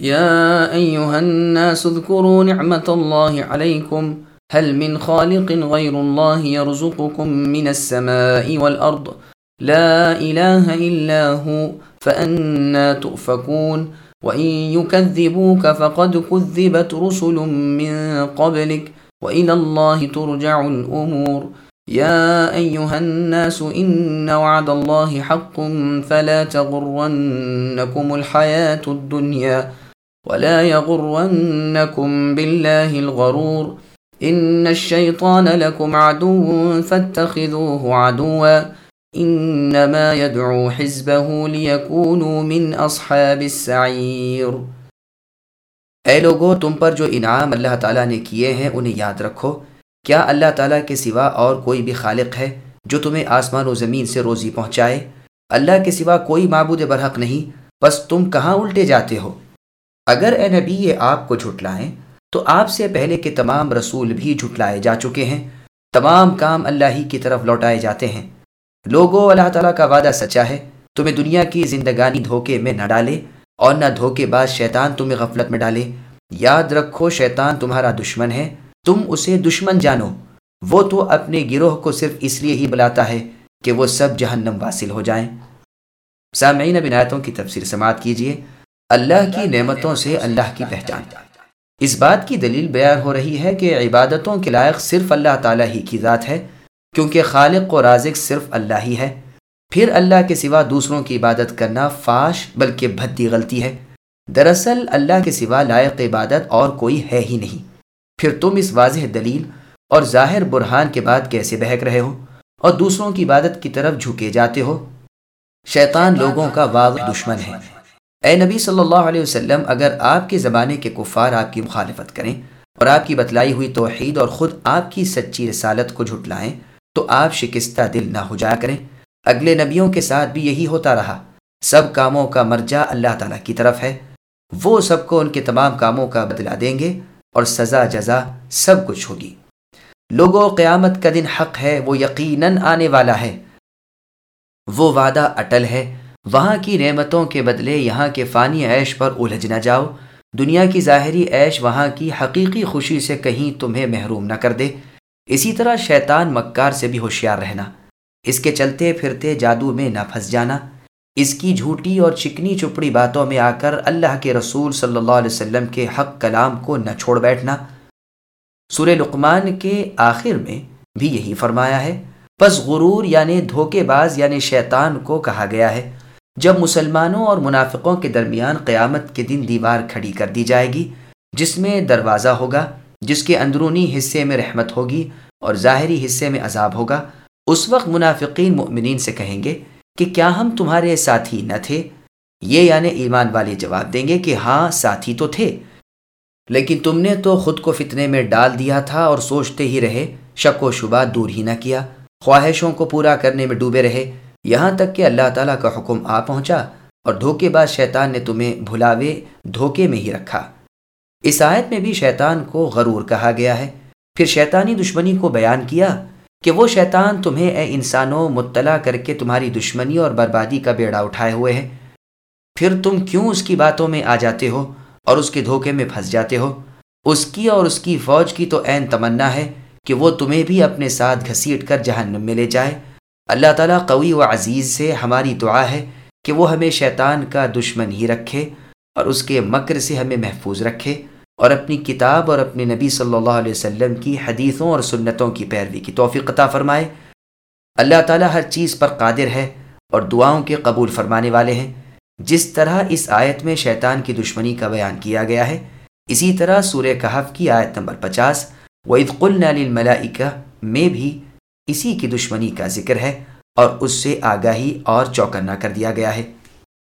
يا أيها الناس اذكروا نعمة الله عليكم. هل من خالق غير الله يرزقكم من السماء والأرض؟ لا إله إلا هو فأنا تؤفكون. وإن يكذبوك فقد كذبت رسل من قبلك وإلى الله ترجع الأمور. يا أيها الناس إن وعد الله حق فلا تغرنكم الحياة الدنيا. ولا يغرنكم بالله الغرور إن الشيطان لكم عدو فاتخذوه عدوا إنما يدعو حزبه ليكونوا من أصحاب السعير اے لوگو، تم پر جو انعام اللہ تعالیٰ نے کیے ہیں، انہیں یاد رکھو۔ کیا اللہ تعالیٰ کے سوا اور کوئی بھی خالق ہے جو تمہیں آسمان و زمین سے روزی پہنچائے؟ اللہ کے سوا کوئی معبود برحق نہیں۔ بس تم کہاں الٹے جاتے ہو؟ اگر اے نبی یہ آپ کو جھٹلائیں، تو آپ سے پہلے کے تمام رسول بھی جھٹلائے جا چکے ہیں، تمام کام اللہ ہی کی طرف لوٹائے جاتے ہیں۔ لوگوں، اللہ تعالیٰ کا وعدہ سچا ہے، تمہیں دنیا کی زندگانی دھوکے میں نہ ڈالے اور نہ دھوکے بعد شیطان تمہیں غفلت میں ڈالے۔ یاد رکھو، شیطان تمہارا دشمن ہے، تم اسے دشمن جانو۔ وہ تو اپنے گروہ کو صرف اس لیے ہی بلاتا ہے کہ وہ سب جہنم واصل ہو جائیں۔ سامعین بنایتوں کی تفسیر سماعت کیجیے اللہ کی نعمتوں سے اللہ کی پہچان۔ اس بات کی دلیل بیان ہو رہی ہے کہ عبادتوں کے لائق صرف اللہ تعالیٰ ہی کی ذات ہے، کیونکہ خالق و رازق صرف اللہ ہی ہے۔ پھر اللہ کے سوا دوسروں کی عبادت کرنا فاش بلکہ بھدی غلطی ہے۔ دراصل اللہ کے سوا لائق عبادت اور کوئی ہے ہی نہیں۔ پھر تم اس واضح دلیل اور ظاہر برہان کے بعد کیسے بہک رہے ہو؟ اور دوسروں کی عبادت کی طرف جھکے جاتے ہو؟ شیطان لوگوں کا واضح دشمن ہے۔ اے نبی صلی اللہ علیہ وسلم، اگر آپ کے زمانے کے کفار آپ کی مخالفت کریں اور آپ کی بتلائی ہوئی توحید اور خود آپ کی سچی رسالت کو جھٹلائیں تو آپ شکستہ دل نہ ہو جایا کریں۔ اگلے نبیوں کے ساتھ بھی یہی ہوتا رہا۔ سب کاموں کا مرجع اللہ تعالیٰ کی طرف ہے۔ وہ سب کو ان کے تمام کاموں کا بدلا دیں گے اور سزا جزا سب کچھ ہوگی۔ لوگوں، قیامت کا دن حق ہے، وہ یقیناً آنے والا ہے۔ وہ وعدہ اٹل ہے۔ وہاں کی نعمتوں کے بدلے یہاں کے فانی عیش پر الجھ نہ جاؤ۔ دنیا کی ظاہری عیش وہاں کی حقیقی خوشی سے کہیں تمہیں محروم نہ کر دے۔ اسی طرح شیطان مکار سے بھی ہوشیار رہنا۔ اس کے چلتے پھرتے جادو میں نہ پھنس جانا۔ اس کی جھوٹی اور چکنی چپڑی باتوں میں آ کر اللہ کے رسول صلی اللہ علیہ وسلم کے حق کلام کو نہ چھوڑ بیٹھنا۔ سور لقمان کے آخر میں بھی یہی فرمایا ہے۔ پس غرور یعنی دھوکے باز یعنی شیطان کو کہا گیا ہے۔ جب مسلمانوں اور منافقوں کے درمیان قیامت کے دن دیوار کھڑی کر دی جائے گی، جس میں دروازہ ہوگا، جس کے اندرونی حصے میں رحمت ہوگی اور ظاہری حصے میں عذاب ہوگا، اس وقت منافقین مؤمنین سے کہیں گے کہ کیا ہم تمہارے ساتھی نہ تھے؟ یہ یعنی ایمان والے جواب دیں گے کہ ہاں ساتھی تو تھے۔ لیکن تم نے تو خود کو فتنے میں ڈال دیا تھا اور سوچتے ہی رہے، شک و شبہ دور ہی نہ کیا، خواہشوں کو پورا کرنے میں ڈوبے رہے۔ یہاں تک کہ اللہ تعالیٰ کا حکم آ پہنچا اور دھوکے بعد شیطان نے تمہیں بھلاوے دھوکے میں ہی رکھا۔ اس آیت میں بھی شیطان کو غرور کہا گیا ہے۔ پھر شیطانی دشمنی کو بیان کیا کہ وہ شیطان تمہیں اے انسانوں مطلع کر کے تمہاری دشمنی اور بربادی کا بیڑا اٹھائے ہوئے ہے پھر تم کیوں اس کی باتوں میں آ جاتے ہو اور اس کے دھوکے میں پھنس جاتے ہو؟ اس کی اور اس کی فوج کی تو عین تمنا ہے کہ وہ تمہیں بھی اپنے ساتھ گھسیٹ کر جہنم میں لے جائے۔ اللہ تعالیٰ قوی و عزیز سے ہماری دعا ہے کہ وہ ہمیں شیطان کا دشمن ہی رکھے اور اس کے مکر سے ہمیں محفوظ رکھے اور اپنی کتاب اور اپنے نبی صلی اللہ علیہ وسلم کی حدیثوں اور سنتوں کی پیروی کی توفیق عطا فرمائے۔ اللہ تعالیٰ ہر چیز پر قادر ہے اور دعاؤں کے قبول فرمانے والے ہیں۔ جس طرح اس آیت میں شیطان کی دشمنی کا بیان کیا گیا ہے، اسی طرح سورہ کہف کی آیت نمبر پچاس وعید قلن میں بھی اسی کی دشمنی کا ذکر ہے اور اس سے آگاہی اور چوکنا کر دیا گیا ہے۔